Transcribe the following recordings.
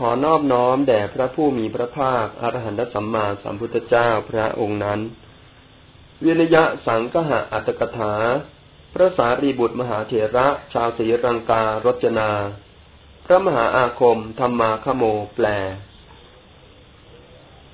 ขอนอบน้อมแด่พระผู้มีพระภาคอรหันตสัมมาสัมพุทธเจ้าพระองค์นั้น วินยะสังกหะอัตถกถา พระสารีบุตรมหาเถระชาวศรีรังการจนา พระมหาอาคมธรรมาคโมแปล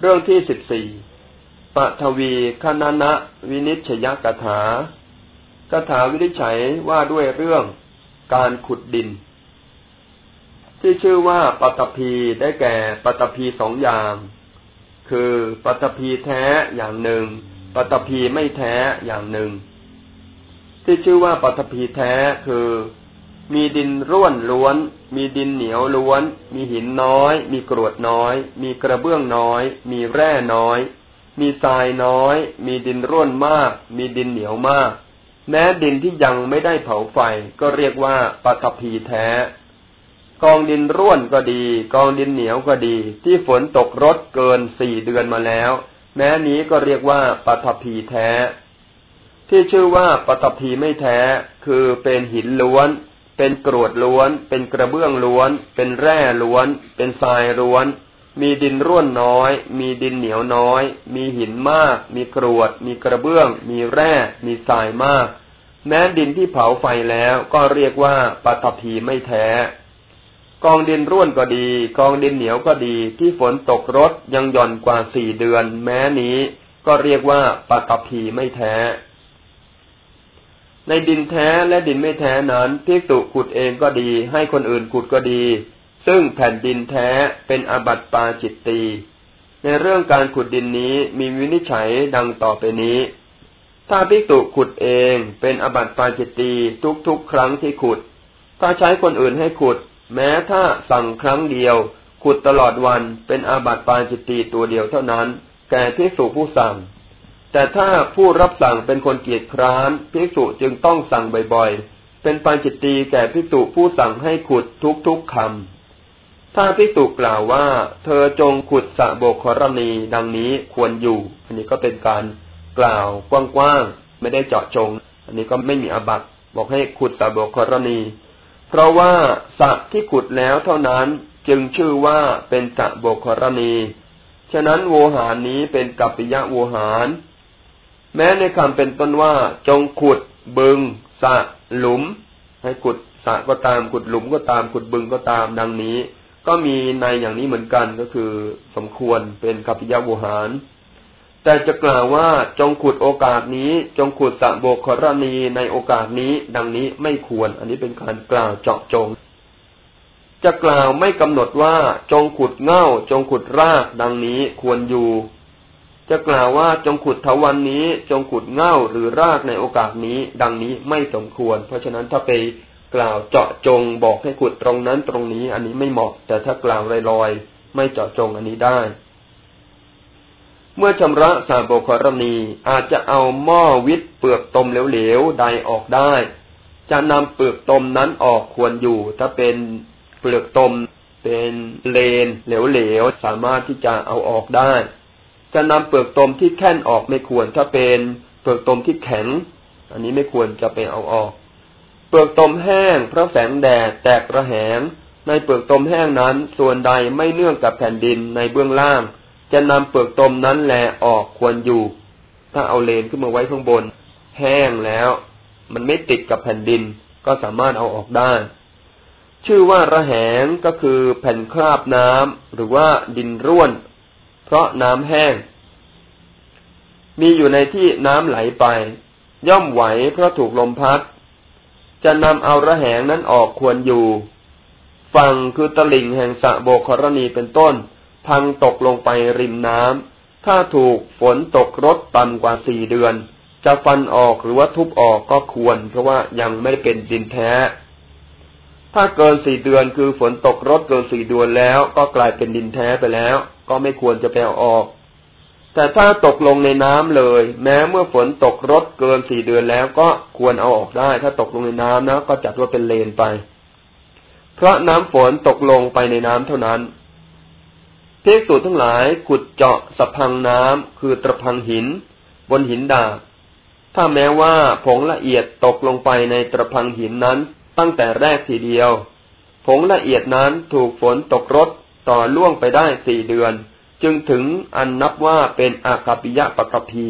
เรื่องที่สิบสี่ปทวีคณนะวินิชยกถากถาวินิจฉัยว่าด้วยเรื่องการขุดดิน ที่ชื่อว่าปัตพีได้แก่ปัตพีสองอย่าง คือปัตพีแท้อย่างหนึ่ง ปัตพีไม่แท้อย่างหนึ่ง ที่ชื่อว่าปัตพีแท้คือ มีดินร่วนล้วน มีดินเหนียวล้วน มีหินน้อย มีกรวดน้อย มีกระเบื้องน้อย มีแร่น้อย มีทรายน้อย มีดินร่วนมาก มีดินเหนียวมาก แม้ดินที่ยังไม่ได้เผาไฟก็เรียกว่าปัตพีแท้ กองดินร่วนก็ดี กองดินเหนียวก็ดี ที่ฝนตกรดเกินสี่เดือนมาแล้ว แม้นี้ก็เรียกว่าปัทภีแท้ ที่ชื่อว่าปัทภีไม่แท้ คือเป็นหินล้วน เป็นกรวดล้วน เป็นกระเบื้องล้วน เป็นแร่ล้วน เป็นทรายล้วน มีดินร่วนน้อย มีดินเหนียวน้อย มีหินมาก มีกรวด มีกระเบื้อง มีแร่ มีทรายมาก แม้ดินที่เผาไฟแล้วก็เรียกว่าปัทภีไม่แท้ กองดินร่วนก็ดี กองดินเหนียวก็ดี ที่ฝนตกรดยังหย่อนกว่าสี่เดือน แม้นี้ก็เรียกว่าปัตภีไม่แท้ ในดินแท้และดินไม่แท้นั้นพิกตุขุดเองก็ดี ให้คนอื่นขุดก็ดี ซึ่งแผ่นดินแท้เป็นอบัตปาจิตตีในเรื่องการขุดดินนี้มีวินิจฉัยดังต่อไปนี้ ถ้าพิกตุขุดเองเป็นอบัตปาจิตตีทุกๆครั้งที่ขุด ถ้าใช้คนอื่นให้ขุด แม้ถ้าสั่งครั้งเดียว ขุดตลอดวันเป็นอาบัติปาจิตตีตัวเดียวเท่านั้น แก่พิสุผู้สั่ง แต่ถ้าผู้รับสั่งเป็นคนเกียจคร้านพิสุจึงต้องสั่งบ่อยๆ เป็นปาจิตตีแก่พิสุผู้สั่งให้ขุดทุกๆคำถ้าพิสุกล่าวว่า เธอจงขุดสะโบกรณีดังนี้ควรอยู่ อันนี้ก็เป็นการกล่าวกว้างๆไม่ได้เจาะจง อันนี้ก็ไม่มีอาบัติบอกให้ขุดสะโบกรณี เพราะว่าสระที่ขุดแล้วเท่านั้นจึงชื่อว่าเป็นสระโบกรณี ฉะนั้นโวหารนี้เป็นกัปปิยะโวหาร แม้ในคำเป็นต้นว่า จงขุด บึงสระหลุม ให้ขุดสระก็ตามขุดหลุมก็ตามขุดบึงก็ตามดังนี้ ก็มีในอย่างนี้เหมือนกันก็คือ สมควรเป็นกัปปิยะโวหาร แต่จะกล่าวว่าจงขุดโอกาสนี้จงขุดสะโบกรณีในโอกาสนี้ ดังนี้ไม่ควร อันนี้เป็นการกล่าวเจาะจง จะกล่าวไม่กำหนดว่าจงขุดเง่า จงขุดราก ดังนี้ควรอยู่ จะกล่าวว่าจงขุดทวันนี้ จงขุดเง่าหรือรากในโอกาสนี้ ดังนี้ไม่สมควร เพราะฉะนั้นถ้าไปกล่าวเจาะจงบอกให้ขุดตรงนั้นตรงนี้ อันนี้ไม่เหมาะ แต่ถ้ากล่าวลอยๆไม่เจาะจงอันนี้ได้ เมื่อชำระสาโบคารณีอาจจะเอาหม้อวิตเปลือกตมเหลวๆใดออกได้ จะนำเปลือกตมนั้นออกควรอยู่ ถ้าเป็นเปลือกตมเป็นเลนเหลวๆสามารถที่จะเอาออกได้ จะนำเปลือกตมที่แค่นออกไม่ควร ถ้าเป็นเปลือกตมที่แข็ง อันนี้ไม่ควรจะไปเอาออก เปลือกตมแห้งเพราะแสงแดดแตกระแหง ในเปลือกตมแห้งนั้นส่วนใดไม่เนื่องกับแผ่นดินในเบื้องล่าง จะนำเปลือกตมนั้นแลออกควรอยู่ ถ้าเอาเลนขึ้นมาไว้ข้างบน แห้งแล้ว มันไม่ติดกับแผ่นดินก็สามารถเอาออกได้ ชื่อว่าระแหงก็คือแผ่นคราบน้ำหรือว่าดินร่วน เพราะน้ำแห้ง มีอยู่ในที่น้ำไหลไป ย่อมไหวเพราะถูกลมพัด จะนำเอาระแหงนั้นออกควรอยู่ ฝั่งคือตลิ่งแห่งสะโบกรณีเป็นต้น พังตกลงไปริมน้ำ ถ้าถูกฝนตกรดต่ำกว่าสี่เดือน จะฟันออกหรือว่าทุบออกก็ควร เพราะว่ายังไม่เป็นดินแท้ ถ้าเกินสี่เดือนคือฝนตกรดเกินสี่เดือนแล้ว ก็กลายเป็นดินแท้ไปแล้ว ก็ไม่ควรจะไปเอาออก แต่ถ้าตกลงในน้ำเลย แม้เมื่อฝนตกรดเกินสี่เดือนแล้วก็ควรเอาออกได้ ถ้าตกลงในน้ำนะก็จัดว่าเป็นเลนไป เพราะน้ำฝนตกลงไปในน้ำเท่านั้น ภิกษุทั้งหลายขุดเจาะสะพังน้ำคือตะพังหิน บนหินดาบถ้าแม้ว่าผงละเอียดตกลงไปในตะพังหินนั้นตั้งแต่แรกทีเดียว ผงละเอียดนั้นถูกฝนตกรดต่อล่วงไปได้สี่เดือน จึงถึงอันนับว่าเป็นอาคาปิยะปตพี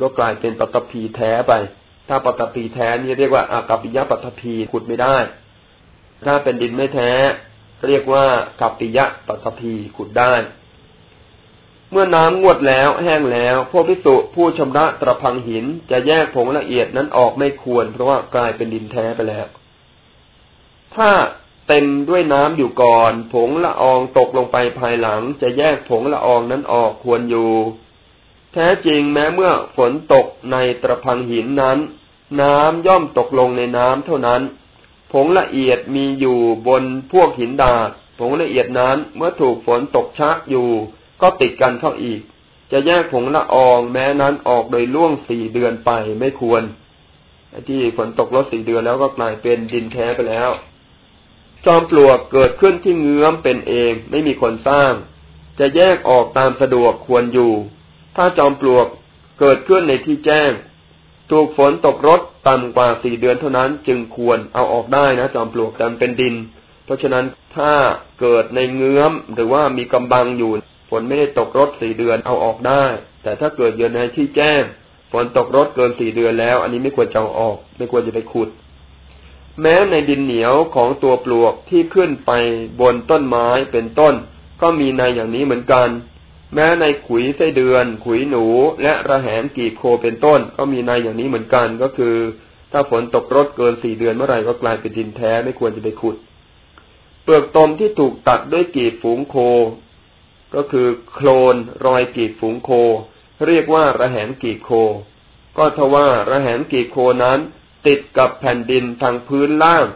ก็กลายเป็นปตพีแท้ไป ถ้าปตพีแท้นี่เรียกว่าอาคาปิยะปตพีขุดไม่ได้ ถ้าเป็นดินไม่แท้ เรียกว่ากัปปิยะปตพีขุดได้เมื่อน้ำงวดแล้วแห้งแล้วพวกพิสุผู้ชำระตรพังหินจะแยกผงละเอียดนั้นออกไม่ควร เพราะว่ากลายเป็นดินแท้ไปแล้ว ถ้าเต็มด้วยน้ำอยู่ก่อน ผงละอองตกลงไปภายหลัง จะแยกผงละอองนั้นออกควรอยู่ แท้จริงแม้เมื่อฝนตกในตรพังหินนั้น น้ำย่อมตกลงในน้ำเท่านั้น ผงละเอียดมีอยู่บนพวกหินดาดผงละเอียดนั้นเมื่อถูกฝนตกชักอยู่ ก็ติดกันเข้าอีก จะแยกผงละอองแม้นั้นออกโดยล่วงสี่เดือนไปไม่ควรที่ฝนตกลดสี่เดือนแล้วก็กลายเป็นดินแท้ไปแล้ว จอมปลวกเกิดขึ้นที่เงื้อมเป็นเองไม่มีคนสร้าง จะแยกออกตามสะดวกควรอยู่ ถ้าจอมปลวกเกิดขึ้นในที่แจ้ง ถูกฝนตกรดต่ำกว่าสี่เดือนเท่านั้น จึงควรเอาออกได้นะจอมปลวกแต่เป็นดิน เพราะฉะนั้นถ้าเกิดในเงื้อมหรือว่ามีกำบังอยู่ฝนไม่ได้ตกรถสี่เดือนเอาออกได้ แต่ถ้าเกิดอยู่ในที่แจ้งฝนตกรถเกินสี่เดือนแล้ว อันนี้ไม่ควรจะเอาออก ไม่ควรจะไปขุด แม้ในดินเหนียวของตัวปลวกที่ขึ้นไปบนต้นไม้เป็นต้น ก็มีในอย่างนี้เหมือนกัน แม้ในขุยไส้เดือน ขุยหนู และระแหงกีบโคเป็นต้น ก็มีในอย่างนี้เหมือนกันก็คือ ถ้าฝนตกรถเกินสี่เดือนเมื่อไหร่ก็กลายเป็นดินแท้ไม่ควรจะไปขุด เปลือกตมที่ถูกตัดด้วยกีบฝูงโค ก็คือโคลนรอยกีดฝูงโค เรียกว่าระแหงกีดโค ก็ทว่าระแหงกีดโคนั้น ติดกับแผ่นดินทางพื้นล่าง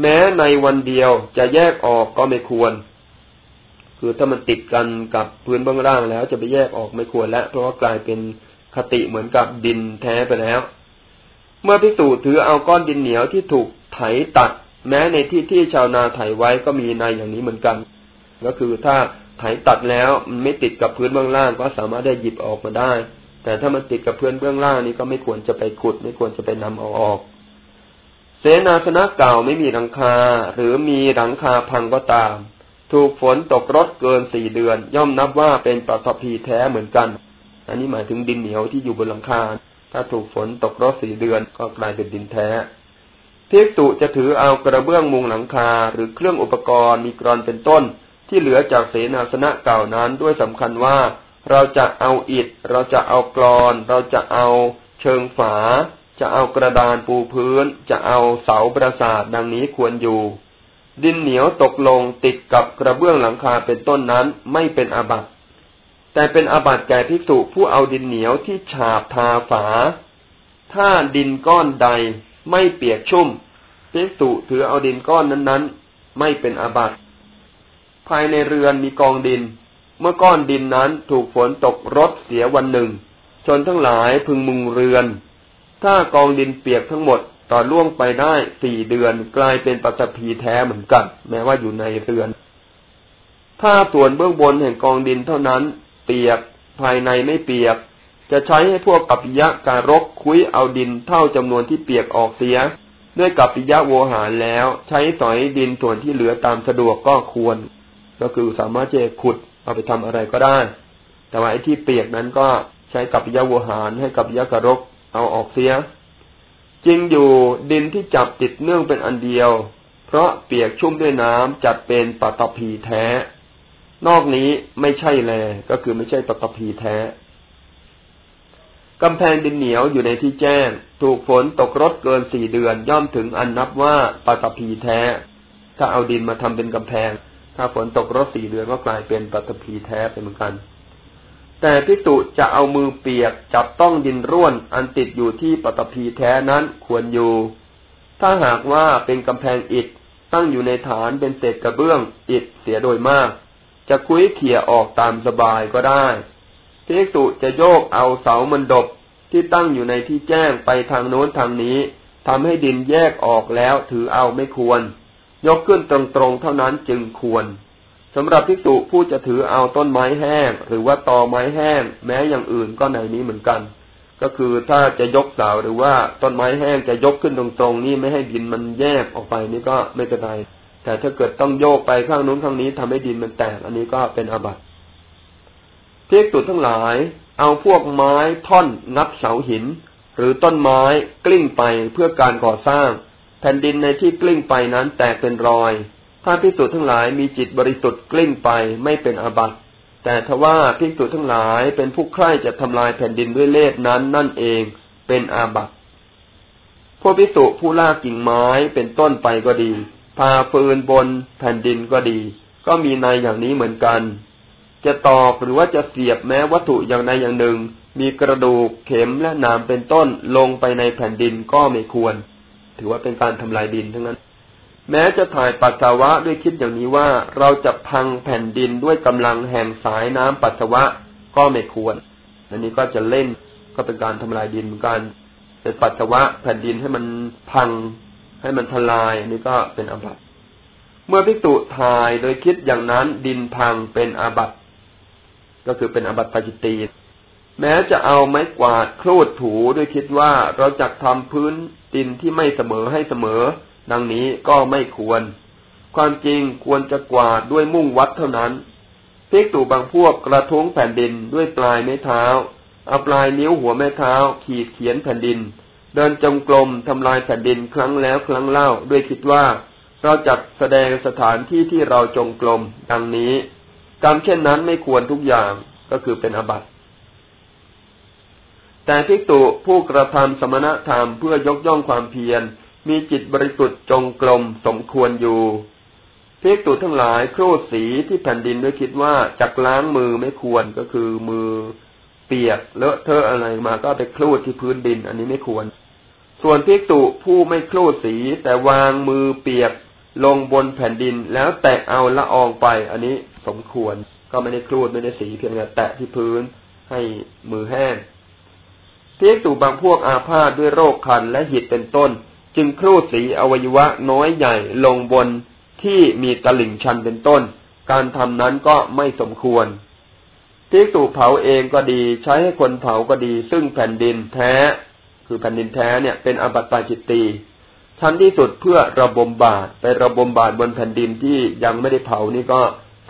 แม้ในวันเดียวจะแยกออกก็ไม่ควร คือถ้ามันติดกันกับพื้นเบื้องล่างแล้วจะไปแยกออกไม่ควรแล้วเพราะว่ากลายเป็นคติเหมือนกับดินแท้ไปแล้ว เมื่อพิสูจน์ถือเอาก้อนดินเหนียวที่ถูกไถตัด แม้ในที่ที่ชาวนาไถไว้ก็มีในอย่างนี้เหมือนกัน ก็คือถ้าไถตัดแล้วมันไม่ติดกับพื้นเบื้องล่างก็สามารถได้หยิบออกมาได้ แต่ถ้ามันติดกับพื้นเบื้องล่างนี้ก็ไม่ควรจะไปขุด ไม่ควรจะไปนำเอาออก เสนาสนะเก่าไม่มีหลังคา หรือมีหลังคาพังก็ตาม ถูกฝนตกรถเกินสี่เดือน ย่อมนับว่าเป็นปฐพีแท้เหมือนกัน อันนี้หมายถึงดินเหนียวที่อยู่บนหลังคา ถ้าถูกฝนตกรถสี่เดือนก็กลายเป็นดินแท้พิกตุจะถือเอากระเบื้องมุงหลังคา หรือเครื่องอุปกรณ์มีกรอนเป็นต้น ที่เหลือจากเสนาสนะเก่านั้นด้วยสำคัญว่า เราจะเอาอิฐ เราจะเอากรอน เราจะเอาเชิงฝา จะเอากระดานปูพื้น จะเอาเสาประสาทดังนี้ควรอยู่ ดินเหนียวตกลงติดกับกระเบื้องหลังคาเป็นต้นนั้นไม่เป็นอาบัติแต่เป็นอาบัติแก่ภิกษุผู้เอาดินเหนียวที่ฉาบทาฝา ถ้าดินก้อนใดไม่เปียกชุ่มภิกษุถือเอาดินก้อนนั้นๆ ไม่เป็นอาบัติภายในเรือนมีกองดิน เมื่อก้อนดินนั้นถูกฝนตกรดเสียวันหนึ่ง ชนทั้งหลายพึงมุงเรือน ถ้ากองดินเปียกทั้งหมด ต่อล่วงไปได้สี่เดือนกลายเป็นปัตภีแท้เหมือนกัน แม้ว่าอยู่ในเรือน ถ้าส่วนเบื้องบนแห่งกองดินเท่านั้น เปียกภายในไม่เปียก จะใช้ให้พวกกัปปิยะการกคุ้ยเอาดินเท่าจำนวนที่เปียกออกเสีย ด้วยกัปปิยะโวหารแล้ว ใช้สอยดินส่วนที่เหลือตามสะดวกก็ควร ก็คือสามารถจะขุดเอาไปทำอะไรก็ได้ แต่ว่าไอ้ที่เปียกนั้นก็ใช้กับยาวัวหารให้กับยากรกเอาออกเสีย จริงอยู่ดินที่จับติดเนื่องเป็นอันเดียว เพราะเปียกชุ่มด้วยน้ำจัดเป็นปตพีแท้ นอกนี้ไม่ใช่แล ก็คือไม่ใช่ปตพีแท้กำแพงดินเหนียวอยู่ในที่แจ้ง ถูกฝนตกรดเกินสี่เดือนย่อมถึงอันนับว่าปตพีแท้ ถ้าเอาดินมาทำเป็นกำแพง ถ้าฝนตกรถสี่เดือนก็กลายเป็นปัตภีแท้ไปเหมือนกัน แต่พิจุจะเอามือเปียกจับต้องดินร่วนอันติดอยู่ที่ปัตภีแท้นั้นควรอยู่ ถ้าหากว่าเป็นกำแพงอิฐตั้งอยู่ในฐานเป็นเศษกระเบื้องอิฐเสียโดยมาก จะคุ้ยเขี่ยออกตามสบายก็ได้พิจุจะโยกเอาเสามันดบที่ตั้งอยู่ในที่แจ้งไปทางโน้นทางนี้ทำให้ดินแยกออกแล้วถือเอาไม่ควร ยกขึ้นตรงๆเท่านั้นจึงควร สำหรับภิกษุผู้จะถือเอาต้นไม้แห้ง หรือว่าตอไม้แห้ง แม้อย่างอื่นก็ในนี้เหมือนกัน ก็คือถ้าจะยกเสาหรือว่าต้นไม้แห้งจะยกขึ้นตรงๆ นี่ไม่ให้ดินมันแยกออกไปนี่ก็ไม่เป็นไรแต่ถ้าเกิดต้องโยกไปข้างนู้นข้างนี้ทำให้ดินมันแตก อันนี้ก็เป็นอาบัติเพียกตุทั้งหลาย เอาพวกไม้ท่อนงัดเสาหิน หรือต้นไม้กลิ้งไปเพื่อการก่อสร้าง แผ่นดินในที่กลิ้งไปนั้นแตกเป็นรอย ถ้าพิสูจทั้งหลายมีจิตบริสุทธิ์กลิ้งไปไม่เป็นอาบัติแต่ทว่าพิสูจทั้งหลายเป็นผู้ใคร่จะทำลายแผ่นดินด้วยเล่ห์นั้นนั่นเองเป็นอาบัติพวกพิสุผู้ลากกิ่งไม้เป็นต้นไปก็ดี พาฟืนบนแผ่นดินก็ดี ก็มีในอย่างนี้เหมือนกัน จะตอกหรือว่าจะเสียบแม้วัตถุอย่างใดอย่างหนึ่ง มีกระดูกเข็มและน้ำเป็นต้นลงไปในแผ่นดินก็ไม่ควร ถือว่าเป็นการทำลายดินทั้งนั้น แม้จะถ่ายปัสสาวะด้วยคิดอย่างนี้ว่าเราจะพังแผ่นดินด้วยกำลังแห่งสายน้ำปัสสาวะก็ไม่ควร อันนี้ก็จะเล่นก็เป็นการทำลายดินเหมือนกันเป็นปัสสาวะแผ่นดินให้มันพังให้มันทลายอันนี้ก็เป็นอาบัติเมื่อพิจุถ่ายโดยคิดอย่างนั้นดินพังเป็นอาบัติก็คือเป็นอาบัติปาจิตีแม้จะเอาไม้กวาดครูดถูด้วยคิดว่าเราจะทำพื้นดินที่ไม่เสมอให้เสมอ ดังนี้ก็ไม่ควร ความจริงควรจะกวาดด้วยมุ่งวัดเท่านั้นพิกตุบางพวกกระทุ้งแผ่นดินด้วยปลายไม้เท้าเอาปลายนิ้วหัวแม่เท้า ขีดเขียนแผ่นดิน เดินจงกรมทำลายแผ่นดินครั้งแล้วครั้งเล่าด้วยคิดว่า เราจัดแสดงสถานที่ที่เราจงกรมดังนี้กรรมเช่นนั้นไม่ควรทุกอย่างก็คือเป็นอบัติแต่ทิกตุผู้กระทำสมณธรรมเพื่อยกย่องความเพียร มีจิตบริสุทธิ์จงกรมสมควรอยู่พิกตุทั้งหลายครูดสีที่แผ่นดินด้วยคิดว่าจักล้างมือไม่ควรก็คือมือเปียกเลอะเทอะอะไรมาก็ไปคลูดที่พื้นดิน อันนี้ไม่ควร ส่วนพิกตุผู้ไม่คลูดสีแต่วางมือเปียกลงบนแผ่นดินแล้วแตะเอาละอองไป อันนี้สมควร ก็ไม่ได้คลูดไม่ได้สีเพียงแต่แตะที่พื้นให้มือแห้งพิกตุบางพวกอาพาธด้วยโรคคันและหิดเป็นต้น จึงคลูดสีอวัยวะน้อยใหญ่ลงบนที่มีตลิ่งชันเป็นต้น การทำนั้นก็ไม่สมควรภิกษุเผาเองก็ดี ใช้ให้คนเผาก็ดี ซึ่งแผ่นดินแท้ คือแผ่นดินแท้เนี่ยเป็นอบัติปาจิตตีชั้นที่สุดเพื่อระบมบาดไประบมบาดบนแผ่นดินที่ยังไม่ได้เผานี่ก็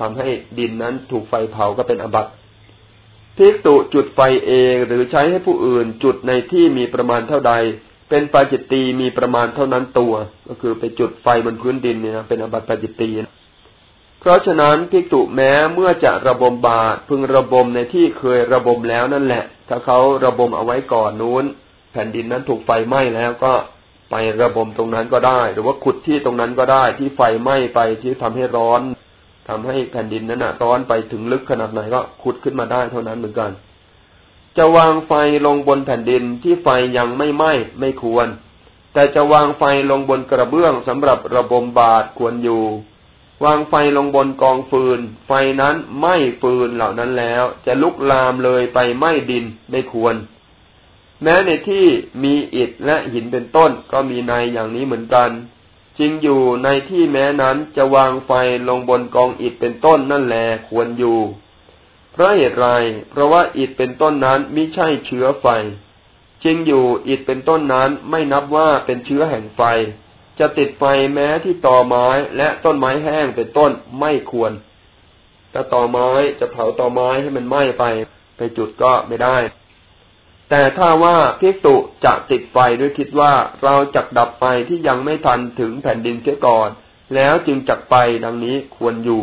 ทำให้ดินนั้นถูกไฟเผาก็เป็นอบัติภิกษุจุดไฟเองหรือใช้ให้ผู้อื่นจุดในที่มีประมาณเท่าใด เป็นปาจิตตีมีประมาณเท่านั้นตัว ก็คือไปจุดไฟบนพื้นดินเนี่ยนะเป็นอบัติปาจิตตีเพราะฉะนั้นภิกษุแม้เมื่อจะระบมบาตพึงระบมในที่เคยระบมแล้วนั่นแหละ ถ้าเขาระบมเอาไว้ก่อนนู้น แผ่นดินนั้นถูกไฟไหม้แล้วก็ไประบมตรงนั้นก็ได้ หรือว่าขุดที่ตรงนั้นก็ได้ที่ไฟไหม้ไปที่ทำให้ร้อนทำให้แผ่นดินนั้นอะ ร้อนไปถึงลึกขนาดไหนก็ขุดขึ้นมาได้เท่านั้นเหมือนกัน จะวางไฟลงบนแผ่นดินที่ไฟยังไม่ไหม้ไม่ควร แต่จะวางไฟลงบนกระเบื้องสำหรับระบมบาดควรอยู่ วางไฟลงบนกองฟืน ไฟนั้นไหม้ฟืนเหล่านั้นแล้ว จะลุกลามเลยไปไหม้ดินไม่ควร แม้ในที่มีอิฐและหินเป็นต้นก็มีในอย่างนี้เหมือนกันจริงอยู่ในที่แม้นั้นจะวางไฟลงบนกองอิฐเป็นต้นนั่นแหละควรอยู่ เพราะเหตุไร เพราะว่าอิฐเป็นต้นนั้นไม่ใช่เชื้อไฟ จริงอยู่อิฐเป็นต้นนั้นไม่นับว่าเป็นเชื้อแห่งไฟ จะติดไฟแม้ที่ตอไม้และต้นไม้แห้งเป็นต้นไม่ควรถ้าตอไม้จะเผาตอไม้ให้มันไหม้ไป ไปจุดก็ไม่ได้ แต่ถ้าว่าพิกตุจะติดไฟด้วยคิดว่าเราจักดับไฟที่ยังไม่ทันถึงแผ่นดินเสียก่อน แล้วจึงจักไปดังนี้ควรอยู่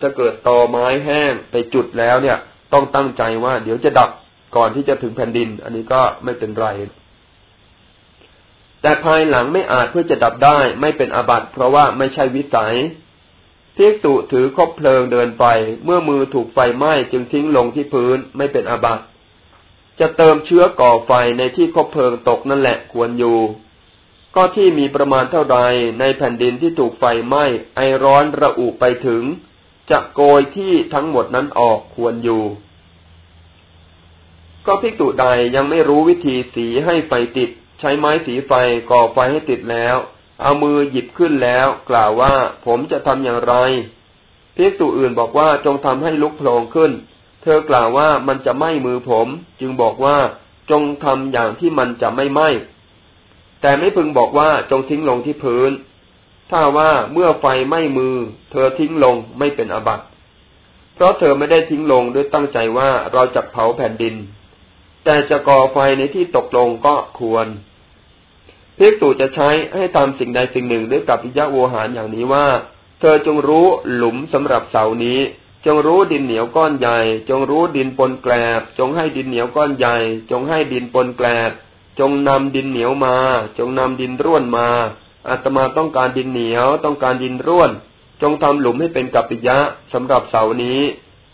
ถ้าเกิดตอไม้แห้งไปจุดแล้วเนี่ย ต้องตั้งใจว่า เดี๋ยวจะดับก่อนที่จะถึงแผ่นดิน อันนี้ก็ไม่เป็นไร แต่ภายหลังไม่อาจเพื่อจะดับได้ไม่เป็นอาบัติเพราะว่าไม่ใช่วิสัยพิกตุถือคบเพลิงเดินไป เมื่อมือถูกไฟไหม้จึงทิ้งลงที่พื้นไม่เป็นอาบัติจะเติมเชื้อก่อไฟในที่คบเพลิงตกนั่นแหละควรอยู่ ก็ที่มีประมาณเท่าใดในแผ่นดินที่ถูกไฟไหม้ไอร้อนระอุไปถึง จะโกยที่ทั้งหมดนั้นออกควรอยู่ ก็พิกตุใดยังไม่รู้วิธีสีให้ไฟติด ใช้ไม้สีไฟก่อไฟให้ติดแล้ว เอามือหยิบขึ้นแล้ว กล่าวว่าผมจะทำอย่างไรพิกษุอื่นบอกว่าจงทำให้ลุกโผล่ขึ้น เธอกล่าวว่ามันจะไหม้มือผม จึงบอกว่าจงทำอย่างที่มันจะไม่ไหม้แต่ไม่พึงบอกว่าจงทิ้งลงที่พื้น ถ้าว่าเมื่อไฟไหม้มือ เธอทิ้งลงไม่เป็นอบัติ เพราะเธอไม่ได้ทิ้งลงด้วยตั้งใจว่าเราจะเผาแผ่นดิน แต่จะก่อไฟในที่ตกลงก็ควรภิกษุจะใช้ให้ทำสิ่งใดสิ่งหนึ่งด้วยกับพิยะโวหารอย่างนี้ว่า เธอจงรู้หลุมสำหรับเสานี้ จงรู้ดินเหนียวก้อนใหญ่ จงรู้ดินปนแกลบ จงให้ดินเหนียวก้อนใหญ่ จงให้ดินปนแกลบ จงนำดินเหนียวมา จงนำดินร่วนมา อาตมาต้องการดินเหนียว ต้องการดินร่วน จงทำหลุมให้เป็นกัปปิยะสำหรับเสานี้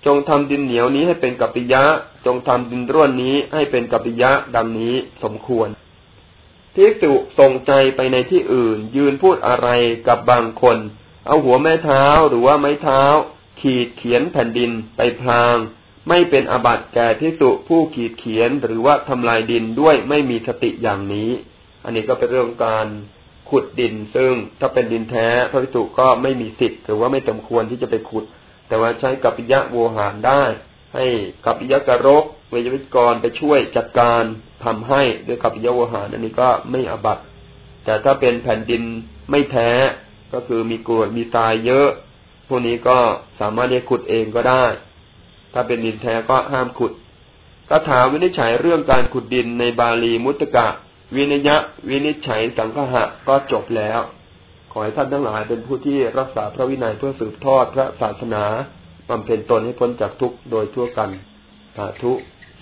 จงทำดินเหนียวนี้ให้เป็นกัปปิยะ จงทำดินร่วนนี้ให้เป็นกัปปิยะดังนี้สมควรภิกษุส่งใจไปในที่อื่น ยืนพูดอะไรกับบางคน เอาหัวแม่เท้าหรือว่าไม้เท้า ขีดเขียนแผ่นดินไปพลาง ไม่เป็นอบัติแก่ภิกษุผู้ขีดเขียนหรือว่าทำลายดินด้วยไม่มีสติอย่างนี้ อันนี้ก็เป็นเรื่องการ ขุดดิน ซึ่งถ้าเป็นดินแท้พระภิกษุก็ไม่มีสิทธิ์หรือว่าไม่สมควรที่จะไปขุด แต่ว่าใช้กัปปิยะโวหารได้ ให้กัปปิยะกรกเวยวิกรไปช่วยจัดการทำให้ด้วยกับยาวหารอันนี้ก็ไม่อบัตแต่ถ้าเป็นแผ่นดินไม่แท้ก็คือมีกรวดมีทรายเยอะ พวกนี้ก็สามารถเรียกขุดเองก็ได้ ถ้าเป็นดินแท้ก็ห้ามขุดคาถาวินิจฉัยเรื่องการขุดดินในบาลีมุตกะ วินยะ วินิจฉัยสังฆะก็จบแล้ว ขอให้ท่านทั้งหลายเป็นผู้ที่รักษาพระวินัยเพื่อสืบทอดพระศาสนาบำเพ็ญตนให้พ้นจากทุกข์โดยทั่วกัน สาธุ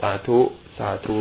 สาธุ สาธุ